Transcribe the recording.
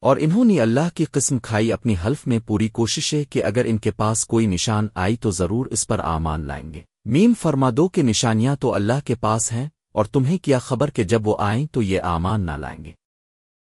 اور انہوں نے اللہ کی قسم کھائی اپنی حلف میں پوری کوشش ہے کہ اگر ان کے پاس کوئی نشان آئی تو ضرور اس پر آمان لائیں گے۔ میم فرما دو کہ نشانیاں تو اللہ کے پاس ہیں اور تمہیں کیا خبر کہ جب وہ آئیں تو یہ آمان نہ لائیں گے۔